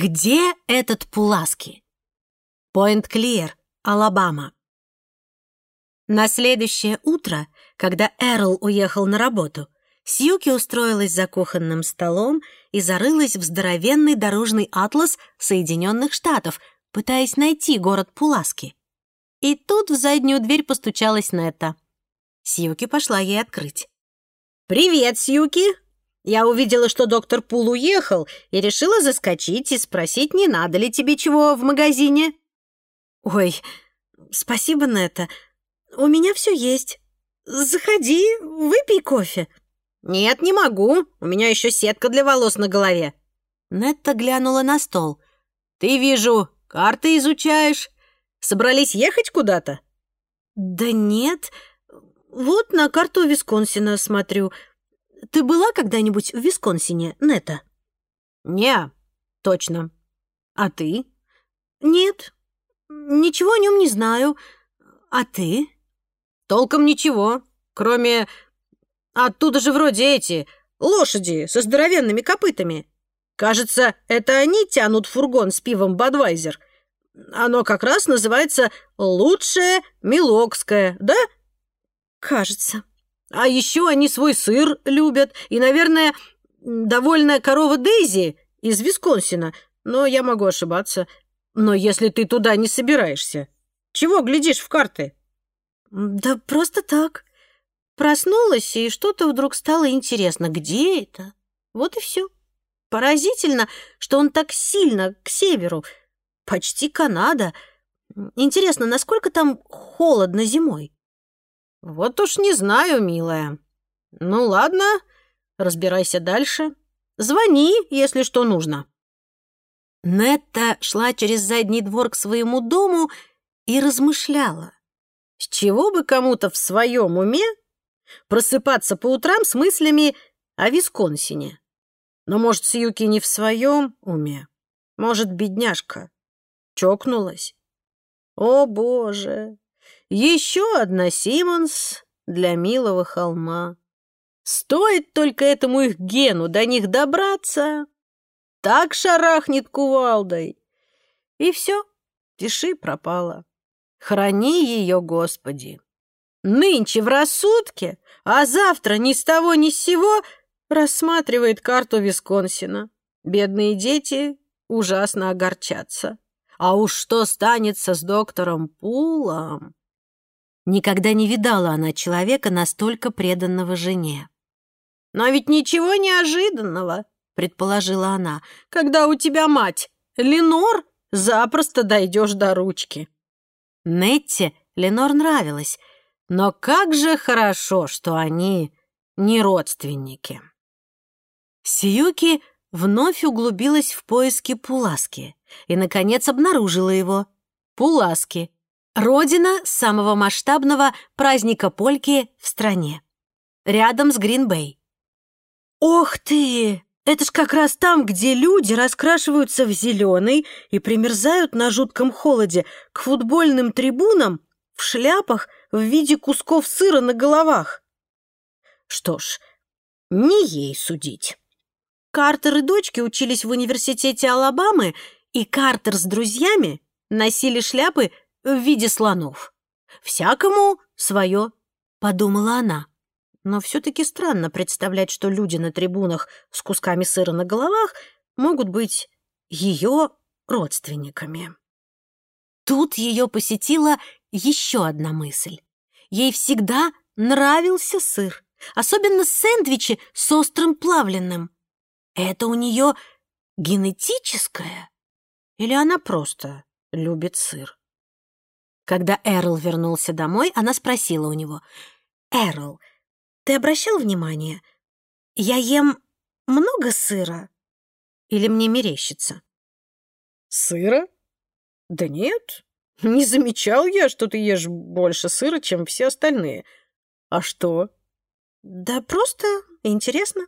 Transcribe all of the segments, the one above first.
Где этот Пуласки? Пойнт-Клиер, Алабама. На следующее утро, когда Эрл уехал на работу, Сьюки устроилась за кухонным столом и зарылась в здоровенный дорожный атлас Соединенных Штатов, пытаясь найти город Пуласки. И тут в заднюю дверь постучалась Нетта. Сьюки пошла ей открыть. «Привет, Сьюки!» Я увидела, что доктор Пул уехал, и решила заскочить и спросить, не надо ли тебе чего в магазине. «Ой, спасибо, Нетта. У меня все есть. Заходи, выпей кофе». «Нет, не могу. У меня еще сетка для волос на голове». Нетта глянула на стол. «Ты, вижу, карты изучаешь. Собрались ехать куда-то?» «Да нет. Вот на карту Висконсина смотрю. Ты была когда-нибудь в Висконсине, Нетта?» «Не, точно. А ты?» «Нет, ничего о нем не знаю. А ты?» «Толком ничего, кроме Оттуда же вроде эти лошади со здоровенными копытами. Кажется, это они тянут фургон с пивом «Бадвайзер». Оно как раз называется «Лучшее Милокское», да? Кажется. А еще они свой сыр любят. И, наверное, довольная корова Дейзи из Висконсина. Но я могу ошибаться. Но если ты туда не собираешься, чего глядишь в карты? Да просто так. Проснулась, и что-то вдруг стало интересно. Где это? Вот и все. Поразительно, что он так сильно к северу. Почти Канада. Интересно, насколько там холодно зимой? Вот уж не знаю, милая. Ну ладно, разбирайся дальше. Звони, если что нужно. Нетта шла через задний двор к своему дому и размышляла. С чего бы кому-то в своем уме просыпаться по утрам с мыслями о Висконсине. Но, может, Сьюки не в своем уме? Может, бедняжка чокнулась? О, боже! Еще одна Симмонс для милого холма. Стоит только этому их гену до них добраться, так шарахнет кувалдой. И все, пиши пропала. Храни ее, Господи. Нынче в рассудке, а завтра ни с того ни с сего рассматривает карту Висконсина. Бедные дети ужасно огорчатся. А уж что станется с доктором Пулом? Никогда не видала она человека, настолько преданного жене. «Но ведь ничего неожиданного», — предположила она, «когда у тебя мать, Ленор, запросто дойдешь до ручки». Нетте Ленор нравилась, но как же хорошо, что они не родственники. Сиюки вновь углубилась в поиски Пуласки и, наконец, обнаружила его. Пуласки — родина самого масштабного праздника польки в стране. Рядом с Гринбей. «Ох ты! Это ж как раз там, где люди раскрашиваются в зеленый и примерзают на жутком холоде к футбольным трибунам в шляпах в виде кусков сыра на головах. Что ж, не ей судить. Картер и дочки учились в университете Алабамы, и Картер с друзьями носили шляпы в виде слонов. «Всякому свое», — подумала она. Но все-таки странно представлять, что люди на трибунах с кусками сыра на головах могут быть ее родственниками. Тут ее посетила еще одна мысль. Ей всегда нравился сыр, особенно сэндвичи с острым плавленным. Это у нее генетическое? Или она просто любит сыр? Когда Эрл вернулся домой, она спросила у него, «Эрл, ты обращал внимание, я ем много сыра? Или мне мерещится?» «Сыра? Да нет, не замечал я, что ты ешь больше сыра, чем все остальные. А что? Да просто интересно.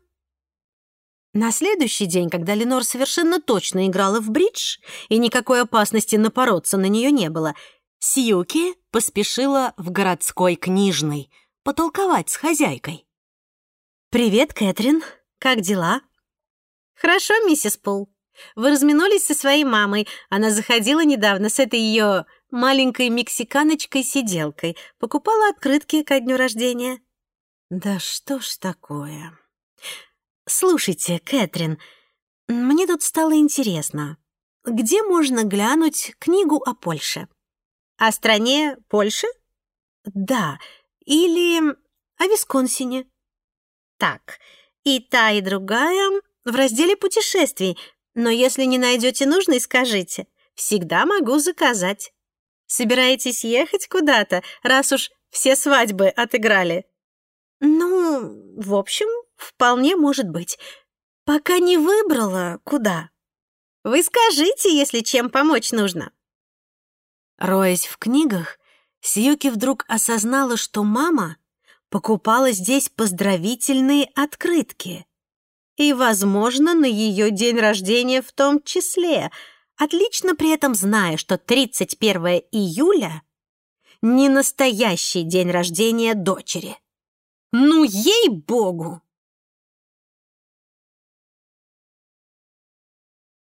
На следующий день, когда Ленор совершенно точно играла в бридж, и никакой опасности напороться на нее не было, Сьюки поспешила в городской книжный потолковать с хозяйкой. «Привет, Кэтрин. Как дела?» «Хорошо, миссис Пол. Вы разминулись со своей мамой. Она заходила недавно с этой ее маленькой мексиканочкой-сиделкой. Покупала открытки ко дню рождения. Да что ж такое? Слушайте, Кэтрин, мне тут стало интересно. Где можно глянуть книгу о Польше? О стране Польши? Да, или о Висконсине. Так, и та, и другая в разделе путешествий, но если не найдете нужной, скажите. Всегда могу заказать. Собираетесь ехать куда-то, раз уж все свадьбы отыграли? Ну, в общем, вполне может быть. Пока не выбрала, куда. Вы скажите, если чем помочь нужно. Роясь в книгах, Сьюки вдруг осознала, что мама покупала здесь поздравительные открытки. И, возможно, на ее день рождения в том числе, отлично при этом зная, что 31 июля — не настоящий день рождения дочери. Ну, ей-богу!